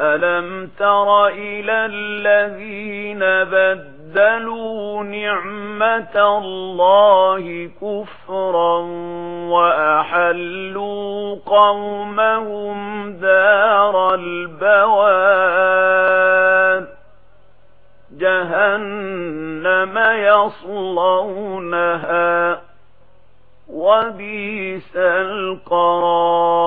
أَلَمْ تَرَ إِلَى الَّذِينَ بَدَّلُوا نِعْمَةَ اللَّهِ كُفْرًا وَأَحَلُّوا قَوْمَهُمْ دَارَ الْبَوَارِ جَهَنَّمَ يَصْلَوْنَهَا وَبِئْسَ الْقَرَارُ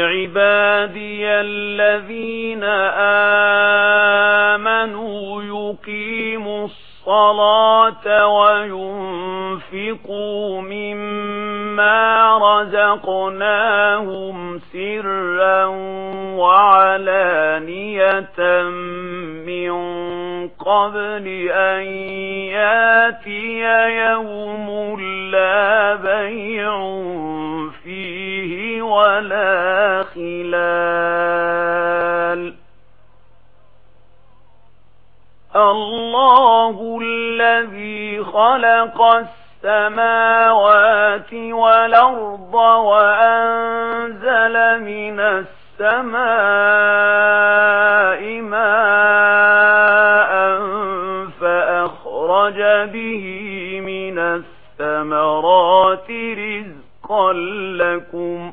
عِبَادِيَ الَّذِينَ آمَنُوا يُقِيمُوا الصَّلَاةَ وَيُنْفِقُوا مِمَّا رَزَقْنَاهُمْ سِرًّا وَعَلَانِيَةً مِنْ قَبْلِ أَنْ يَأْتِيَ يَوْمٌ لَا بَيْعٌ فِيهِ وَلَا خلال. الله الذي خلق السماوات والأرض وأنزل من السماء ماء فأخرج به من السمرات رزقا لكم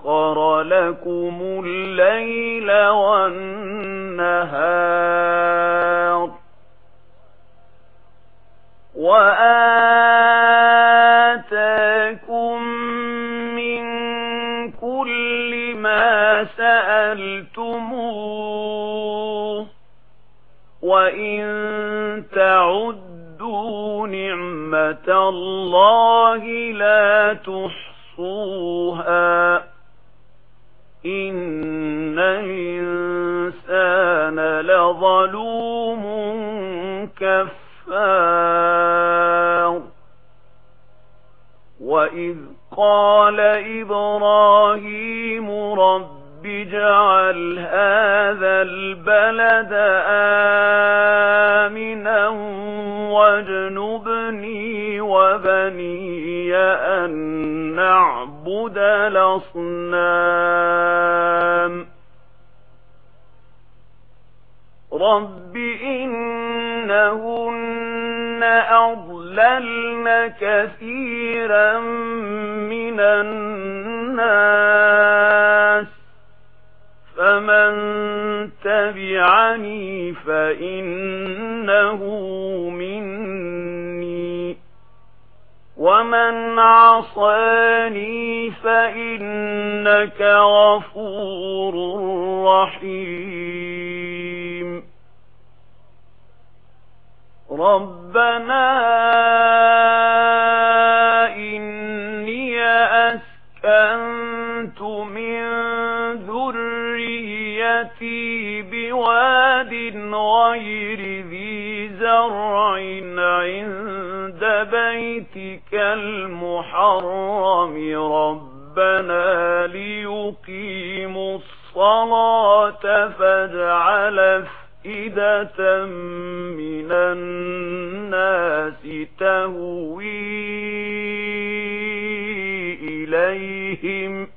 سَخَّرَ لَكُمُ اللَّيْلَ وَالنَّهَارَ وَآتَاكُم مِّن كُلِّ مَا سَأَلْتُمُوهُ وَإِن تَعُدُّوا نِعْمَةَ اللَّهِ لَا تُحْصُوهَا إن الإنسان لظلوم كفار وإذ قال إبراهيم رب جعل هذا البلد آمنا واجنبني وبني أن نعبد وعبود الأصنام رب إنهن أضللن كثيرا من الناس. فمن تبعني فإنه من ومن عصاني فإنك غفور رحيم ربنا بيتك المحرم ربنا ليقيموا الصلاة فاجعل فئدة من الناس تهوي إليهم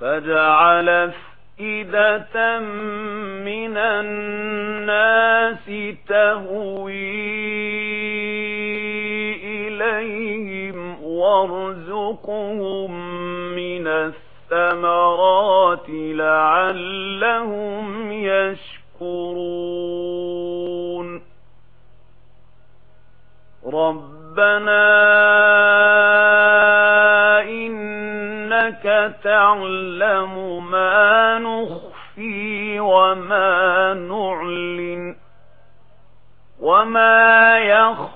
فاجعل فئدة مِنَ النَّاسِ تَهْوِي إليهم وارزقهم من الثمرات لعلهم يشكرون ربنا إنك تعلم ما نخفي وما نعلن وما يخفي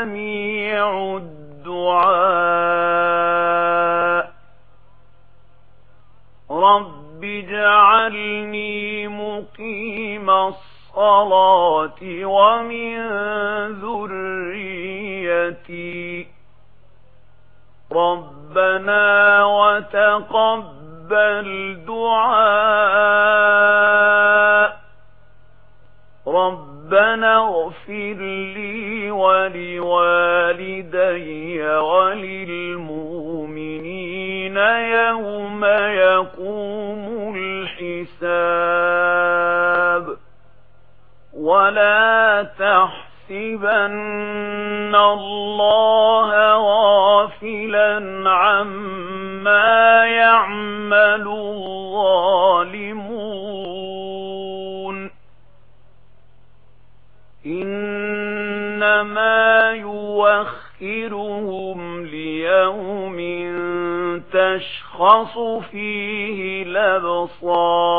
سميع الدعاء. رب اجعلني مقيم الصلاة ومن ذريتي. ربنا وتقبل دعاء. رب ربنا اغفر لي ولوالدي وللمؤمنين يوم يقوم الحساب ولا تحسبن الله غافلا عما يعمل الله إنما يوخرهم ليوم تشخص فيه لبصار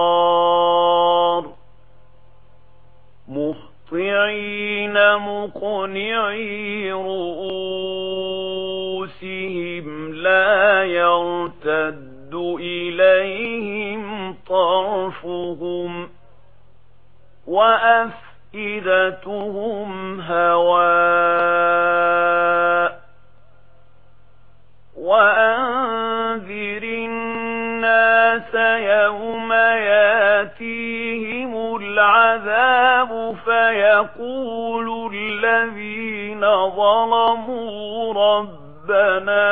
مهطعين مقنعي رؤوسهم لا يرتد إليهم طرفهم. وأف أفئدتهم هواء وأنذر الناس يوم ياتيهم العذاب فيقول الذين ظلموا ربنا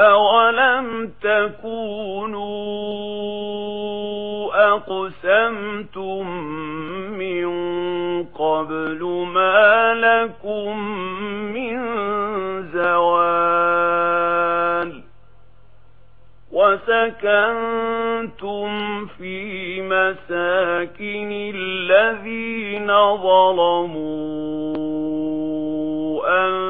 أَوَلَمْ تَكُونُوا أَقْسَمْتُمْ مِنْ قَبْلُ مَا لَكُمْ مِنْ زَوَالٍ وَسَكَنْتُمْ فِي مَسَاكِنِ الَّذِينَ ظَلَمُوا أَنْ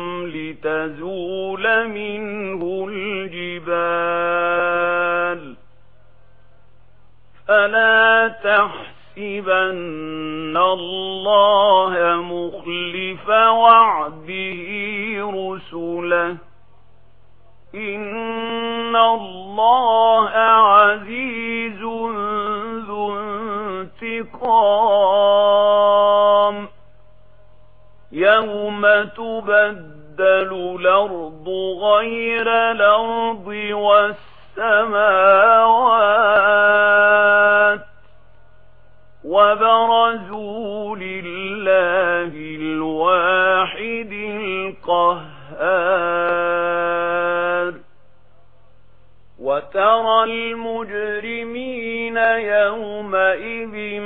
لتزول منه الجبال فلا تحسبن الله مخلف وعده رسله إن الله عزيز ذو انتقام يوم تبدل تبدل الأرض غير الأرض والسماوات وبرزوا لله الواحد القهار وترى المجرمين يومئذ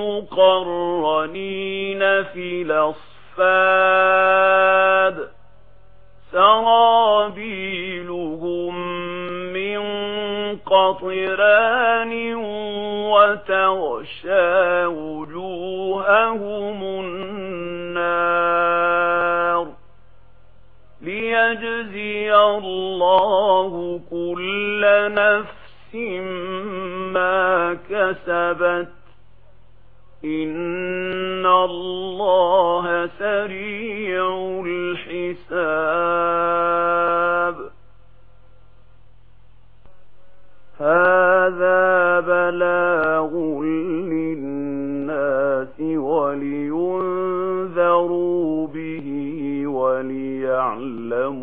مقرنين في الْأَصْفَادِ صفاد سرابيلهم من قطران وتغشى وجوههم النار ليجزي الله كل نفس ما كسبت إن الله سريع الحساب هذا بلاغ للناس ولينذروا به وليعلموا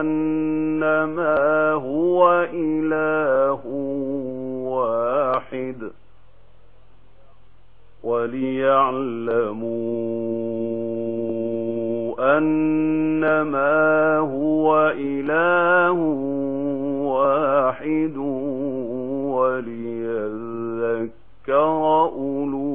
أنما هو إله واحد وَلِيَعْلَمُوا أَنَّمَا هُوَ إِلَٰهٌ وَاحِدٌ وَلِيَذَّكَّرَ أُولُو